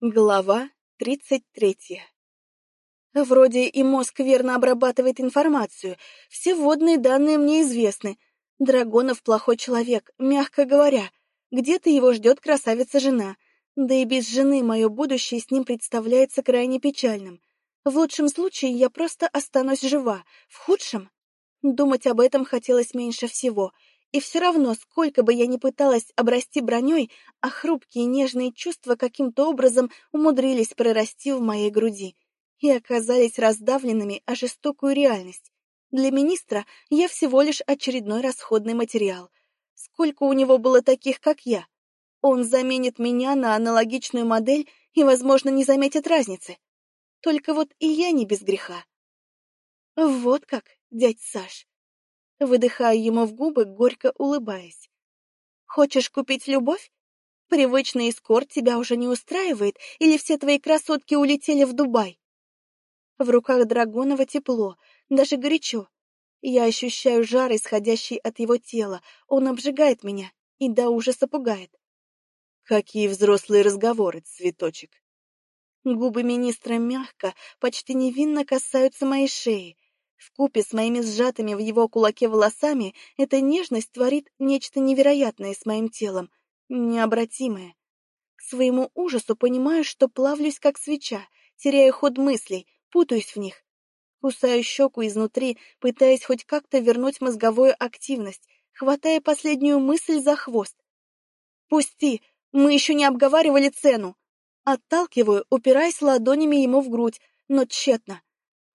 Глава тридцать третья. Вроде и мозг верно обрабатывает информацию, все вводные данные мне известны. Драгонов плохой человек, мягко говоря. Где-то его ждет красавица-жена. Да и без жены мое будущее с ним представляется крайне печальным. В лучшем случае я просто останусь жива, в худшем... Думать об этом хотелось меньше всего — и все равно, сколько бы я ни пыталась обрасти броней, а хрупкие нежные чувства каким-то образом умудрились прорасти в моей груди и оказались раздавленными о жестокую реальность. Для министра я всего лишь очередной расходный материал. Сколько у него было таких, как я? Он заменит меня на аналогичную модель и, возможно, не заметит разницы. Только вот и я не без греха. Вот как, дядь Саш. Выдыхаю ему в губы, горько улыбаясь. «Хочешь купить любовь? Привычный эскорт тебя уже не устраивает, или все твои красотки улетели в Дубай?» В руках Драгонова тепло, даже горячо. Я ощущаю жар, исходящий от его тела. Он обжигает меня и до ужаса пугает. Какие взрослые разговоры, цветочек. Губы министра мягко, почти невинно касаются моей шеи, Вкупе с моими сжатыми в его кулаке волосами эта нежность творит нечто невероятное с моим телом, необратимое. К своему ужасу понимаю, что плавлюсь как свеча, теряю ход мыслей, путаюсь в них. Кусаю щеку изнутри, пытаясь хоть как-то вернуть мозговую активность, хватая последнюю мысль за хвост. «Пусти! Мы еще не обговаривали цену!» Отталкиваю, упираясь ладонями ему в грудь, но тщетно.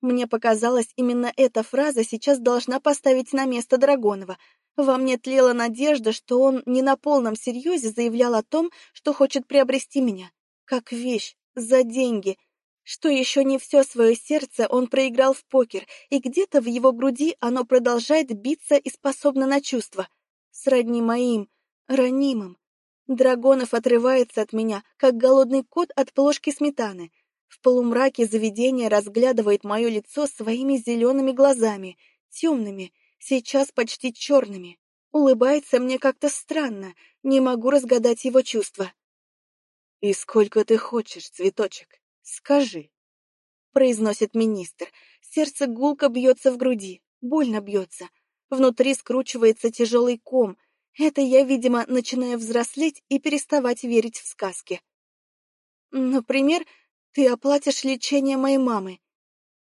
Мне показалось, именно эта фраза сейчас должна поставить на место Драгонова. Во мне тлела надежда, что он не на полном серьезе заявлял о том, что хочет приобрести меня. Как вещь, за деньги. Что еще не все свое сердце он проиграл в покер, и где-то в его груди оно продолжает биться и способно на чувства. Сродни моим, ранимым. Драгонов отрывается от меня, как голодный кот от плошки сметаны — в полумраке заведение разглядывает мое лицо своими зелеными глазами, темными, сейчас почти черными. Улыбается мне как-то странно, не могу разгадать его чувства. «И сколько ты хочешь, цветочек? Скажи!» Произносит министр. Сердце гулко бьется в груди, больно бьется. Внутри скручивается тяжелый ком. Это я, видимо, начинаю взрослеть и переставать верить в сказки. Например, ты оплатишь лечение моей мамы.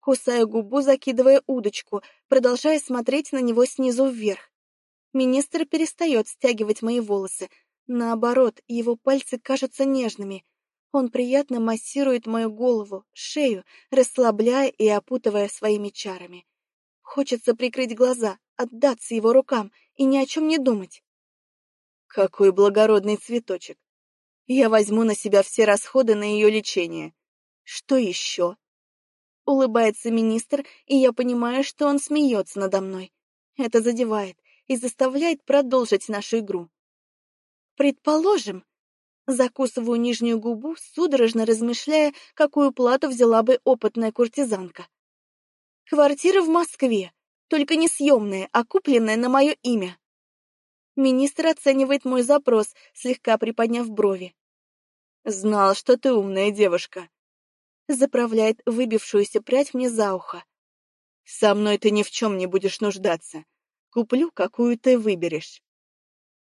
Кусаю губу, закидывая удочку, продолжая смотреть на него снизу вверх. Министр перестает стягивать мои волосы. Наоборот, его пальцы кажутся нежными. Он приятно массирует мою голову, шею, расслабляя и опутывая своими чарами. Хочется прикрыть глаза, отдаться его рукам и ни о чем не думать. Какой благородный цветочек! Я возьму на себя все расходы на ее лечение. Что еще? Улыбается министр, и я понимаю, что он смеется надо мной. Это задевает и заставляет продолжить нашу игру. Предположим, закусываю нижнюю губу, судорожно размышляя, какую плату взяла бы опытная куртизанка. Квартира в Москве, только не съемная, а купленная на мое имя. Министр оценивает мой запрос, слегка приподняв брови. «Знал, что ты умная девушка», заправляет выбившуюся прядь мне за ухо. «Со мной ты ни в чем не будешь нуждаться. Куплю, какую ты выберешь».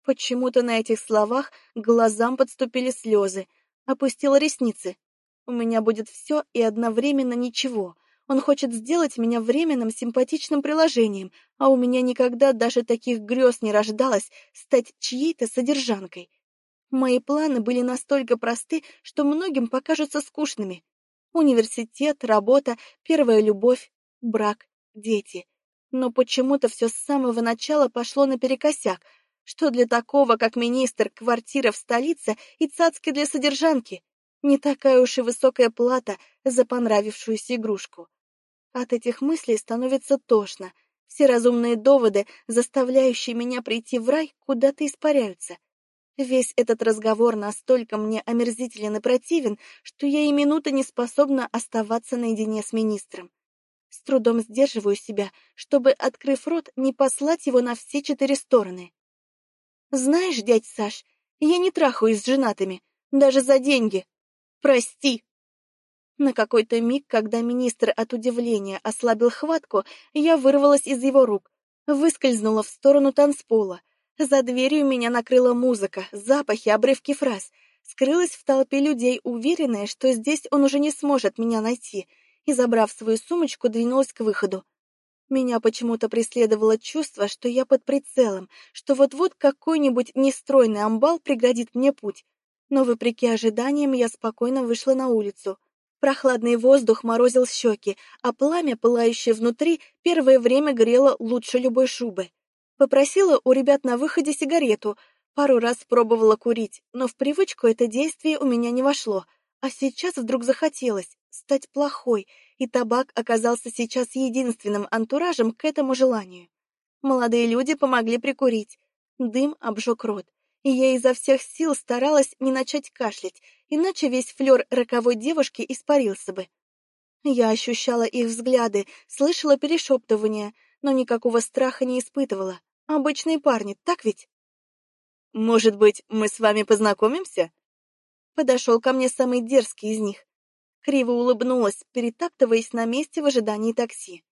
Почему-то на этих словах глазам подступили слезы, опустила ресницы. У меня будет все и одновременно ничего. Он хочет сделать меня временным симпатичным приложением, а у меня никогда даже таких грез не рождалось стать чьей-то содержанкой. Мои планы были настолько просты, что многим покажутся скучными. Университет, работа, первая любовь, брак, дети. Но почему-то все с самого начала пошло наперекосяк, что для такого, как министр, квартира в столице и цацки для содержанки. Не такая уж и высокая плата за понравившуюся игрушку. От этих мыслей становится тошно. Все разумные доводы, заставляющие меня прийти в рай, куда-то испаряются. Весь этот разговор настолько мне омерзителен и противен, что я и минуты не способна оставаться наедине с министром. С трудом сдерживаю себя, чтобы, открыв рот, не послать его на все четыре стороны. «Знаешь, дядь Саш, я не трахаюсь с женатыми, даже за деньги». Прости!» На какой-то миг, когда министр от удивления ослабил хватку, я вырвалась из его рук, выскользнула в сторону танцпола. За дверью меня накрыла музыка, запахи, обрывки фраз. Скрылась в толпе людей, уверенная, что здесь он уже не сможет меня найти, и, забрав свою сумочку, двинулась к выходу. Меня почему-то преследовало чувство, что я под прицелом, что вот-вот какой-нибудь нестройный амбал преградит мне путь. Но, вопреки ожиданиям, я спокойно вышла на улицу. Прохладный воздух морозил щеки, а пламя, пылающее внутри, первое время грело лучше любой шубы. Попросила у ребят на выходе сигарету, пару раз пробовала курить, но в привычку это действие у меня не вошло, а сейчас вдруг захотелось стать плохой, и табак оказался сейчас единственным антуражем к этому желанию. Молодые люди помогли прикурить. Дым обжег рот, и я изо всех сил старалась не начать кашлять, иначе весь флёр роковой девушки испарился бы. Я ощущала их взгляды, слышала перешептывания, но никакого страха не испытывала. Обычные парни, так ведь? «Может быть, мы с вами познакомимся?» Подошел ко мне самый дерзкий из них. Криво улыбнулась, перетаптываясь на месте в ожидании такси.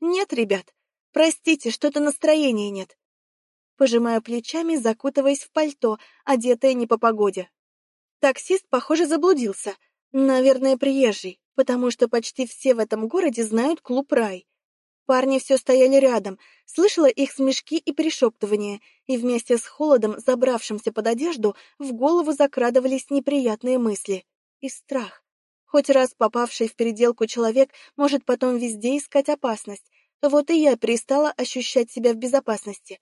«Нет, ребят, простите, что-то настроения нет». Пожимаю плечами, закутываясь в пальто, одетая не по погоде. Таксист, похоже, заблудился. Наверное, приезжий, потому что почти все в этом городе знают клуб «Рай». Парни все стояли рядом, слышала их смешки и пришептывания, и вместе с холодом, забравшимся под одежду, в голову закрадывались неприятные мысли и страх. Хоть раз попавший в переделку человек может потом везде искать опасность. Вот и я перестала ощущать себя в безопасности.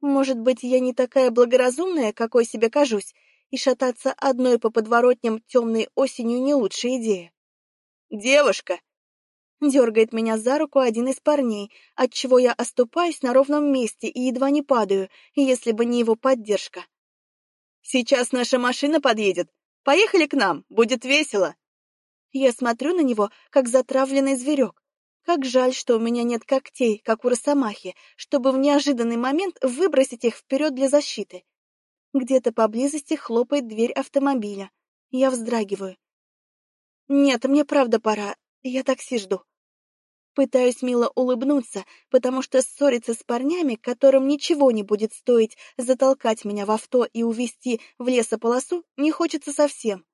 Может быть, я не такая благоразумная, какой себе кажусь, и шататься одной по подворотням темной осенью не лучшая идея. «Девушка!» Дергает меня за руку один из парней, отчего я оступаюсь на ровном месте и едва не падаю, если бы не его поддержка. «Сейчас наша машина подъедет. Поехали к нам, будет весело!» Я смотрю на него, как затравленный зверек. Как жаль, что у меня нет когтей, как у росомахи, чтобы в неожиданный момент выбросить их вперед для защиты. Где-то поблизости хлопает дверь автомобиля. Я вздрагиваю. Нет, мне правда пора. Я такси жду. Пытаюсь мило улыбнуться, потому что ссориться с парнями, которым ничего не будет стоить затолкать меня в авто и увезти в лесополосу, не хочется совсем.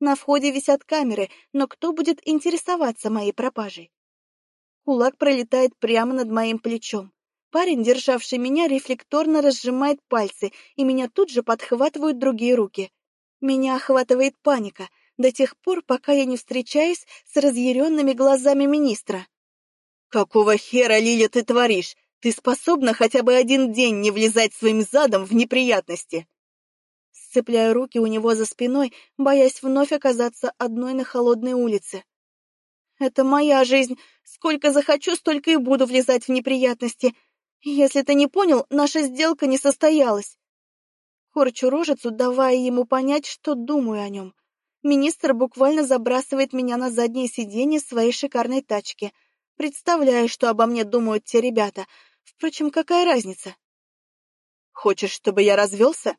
На входе висят камеры, но кто будет интересоваться моей пропажей? Кулак пролетает прямо над моим плечом. Парень, державший меня, рефлекторно разжимает пальцы, и меня тут же подхватывают другие руки. Меня охватывает паника до тех пор, пока я не встречаюсь с разъяренными глазами министра. «Какого хера, Лиля, ты творишь? Ты способна хотя бы один день не влезать своим задом в неприятности?» сцепляя руки у него за спиной, боясь вновь оказаться одной на холодной улице. «Это моя жизнь. Сколько захочу, столько и буду влезать в неприятности. Если ты не понял, наша сделка не состоялась». Корчу рожицу, давая ему понять, что думаю о нем. Министр буквально забрасывает меня на заднее сиденье своей шикарной тачки. Представляю, что обо мне думают те ребята. Впрочем, какая разница? «Хочешь, чтобы я развелся?»